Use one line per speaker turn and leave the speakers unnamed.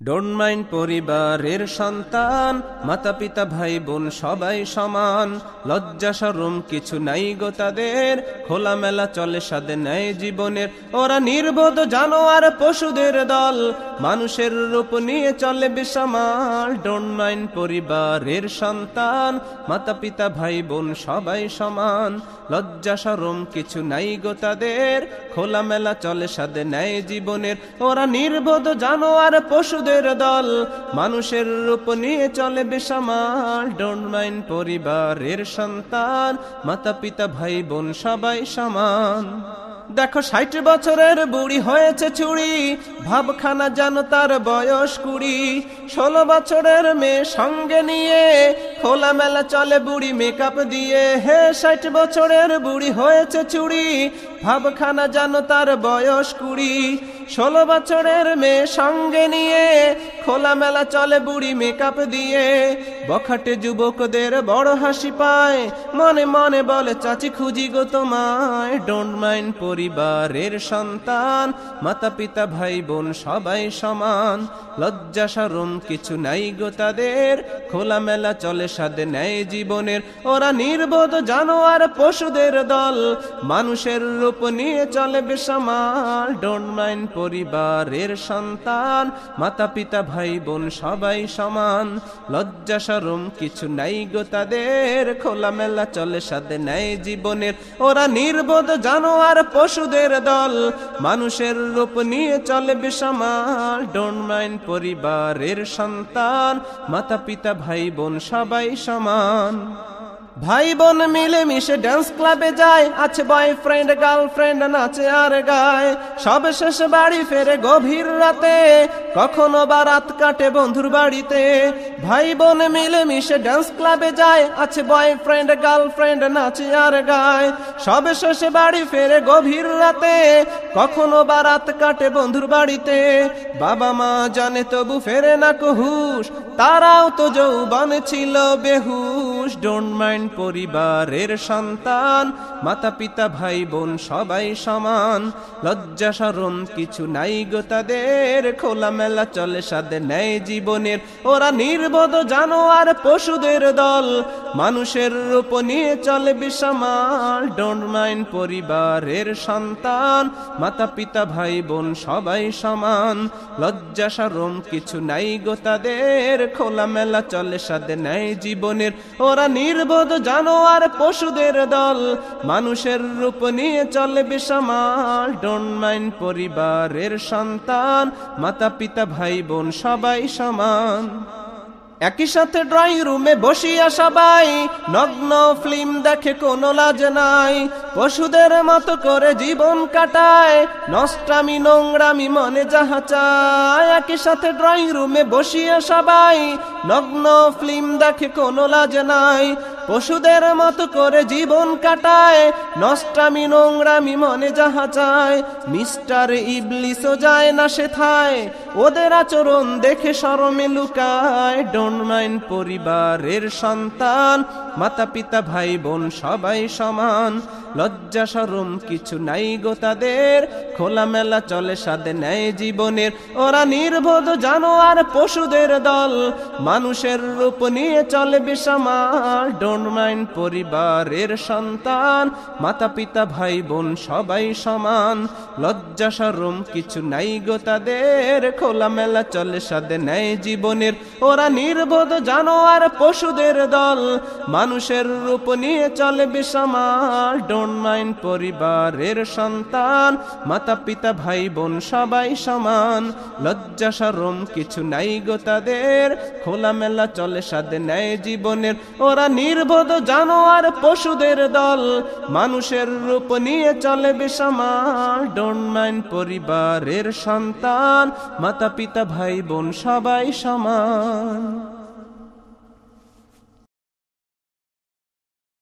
Don't mind পরিবারের সন্তান মাতা পিতা ভাই বোন সবাই সমান। লজ্জা সরম কিছু নাই গো তাদের, খোলামেলা চলে সাদে নেয় জীবনের। ওরা নির্বোধ জানোয়ার পশুদের দল, মানুষের রূপ নিয়ে চলে বেসামাল ডোন্ট মাইন্ড পরিবারের সন্তান মাতা পিতা ভাই বোন সবাই সমান। লজ্জা সরম কিছু নাই গো তাদের, খোলামেলা চলে সাদে নেয় জীবনের। ওরা নির্বোধ জানোয়ার পশুদের দল। মানুষের রূপ নিয়ে চলে বেসামাল। ডোনমাইন পরিবারের সন্তান। মাতা পিতা ভাই বোন সবাই সমান। দেখো, ষাট বছরের বুড়ি হয়েছে চুড়ি। ভাবখানা জানো তার বয়স কুড়ি। ষোলো বছরের মেয়ে সঙ্গে নিয়ে খোলা মেলা চলে বুড়ি মেকআপ দিয়ে। হে ষাট বছরের বুড়ি হয়েছে চুড়ি। ভাবখানা জানো তার বয়স কুড়ি। ষোলো বছরের মেয়ে সঙ্গে নিয়ে খোলা মেলা চলে বুড়ি মেকআপ দিয়ে। বখাটে যুবকদের বড় হাসি পায়। মনে মনে বলে, চাচি খুঁজি গো তোমায়। ডোন্ট মাইন্ড পরিবারের সন্তান। মাতা পিতা ভাই বোন সবাই সমান। লজ্জা সরম কিছু নাই গো তাদের। খোলা মেলা চলে সাদে নেয় জীবনের। ওরা নির্বোধ জানোয়ার পশুদের দল। মানুষের রূপ নিয়ে চলে বেসামাল। ডোন্ট মাইন্ড পরিবারের সন্তান। মাতা পিতা ভাই বোন সবাই সমান। লজ্জা সরম কিছু নাই গো তাদের। খোলা মেলা চলে সাথে নেয় জীবনের। ওরা নির্বোধ জানোয়ার পশুদের দল। মানুষের রূপ নিয়ে চলে বেসামাল। ডোন্ট মাইন্ড পরিবারের সন্তান। মাতা পিতা ভাই বোন সবাই সমান। ভাই বোন মিলে মিশে ড্যান্স ক্লাবে যায়, আছে বয়ফ্রেন্ড গার্লফ্রেন্ড নাচে আর গায়। সবশেষ বাড়ি ফেরে গভীর রাতে, কখনো বা রাত কাটে বন্ধুর বাড়িতে। ভাই বোন মিলে মিশে ড্যান্স ক্লাবে যায়। আছে বয়ফ্রেন্ড গার্লফ্রেন্ড নাচে আর গায়। সব শেষ বাড়ি ফেরে গভীর রাতে। কখনো বা রাত কাটে বন্ধুর বাড়িতে। বাবা মা জানে তবু ফেরে না কহুস তারাও তো যৌবন ছিল বেহুশ। ডোন্ট মাইন্ড পরিবারের সন্তান। মাতা পিতা ভাই বোন সবাই সমান। লজ্জা সরম কিছু নাই গো তাদের। খোলা মেলা চলে সাদে নেয় জীবনের। ওরা নির্বোধ জানোয়ার পশুদের দল। মানুষের রূপ নিয়ে চলে বিষমাল। ডোন্ট মাইন্ড পরিবারের সন্তান। মাতা পিতা ভাই বোন সবাই সমান। লজ্জা সরম কিছু নাই গো তাদের। খোলা মেলা চলে সাদে নেয় জীবনের। ওরা নির্বোধ জানোয়ার পশুদের দল। মানুষের রূপ নিয়ে চলে বেসামাল ডোন্ট মাইন্ড পরিবারের সন্তান। মাতা পিতা ভাই বোন সবাই সমান। একই সাথে ড্রয়িং রুমে বসিয়া সবাই নগ্ন ফিল্ম দেখে কোনো লাজ নাই। পশুদের মতো করে জীবন কাটায়। নষ্টামি, নোংরামি মনে যাহা চায়। একই সাথে ড্রয়িং রুমে বসিয়া সবাই। নগ্ন ফিল্ম দেখে কোনো লাজ নাই। পশুদের মতো করে জীবন কাটায়। নষ্টামি, নোংরামি মনে যাহা চায়। মিস্টার ইবলিসও যায় না সেথায়। ওদের আচরণ দেখে সরমে লুকায়। ডোন্ট মাইন্ড পরিবারের সন্তান। মাতা পিতা ভাই বোন সবাই সমান। লজ্জা সরম কিছু নাই গো তাদের। খোলামেলা চলে সাদে নেয় জীবনের। ওরা নির্বোধ জানোয়ার পশুদের দল। মানুষের রূপ নিয়ে চলে বেসামাল। ডোন্ট মাইন্ড পরিবারের সন্তান। মাতা পিতা ভাই বোন সবাই সমান। লজ্জা সরম কিছু নাই গো তাদের। খোলামেলা চলে সাদে নেয় জীবনের। ওরা নির্বোধ জানোয়ার পশুদের দল। মানুষের রূপ নিয়ে চলে বেসামাল ডোন্ট পরিবারের সন্তান। মাতা পিতা ভাই বোন সবাই সমান। লজ্জা সরম কিছু নাই গো তাদের। খোলামেলা চলে সাদে নেয় জীবনের। ওরা নির্বোধ জানোয়ার পশুদের দল। মানুষের রূপ নিয়ে চলে বেসামাল ডোন্ট পরিবারের সন্তান। মাতা পিতা ভাই বোন সবাই সমান।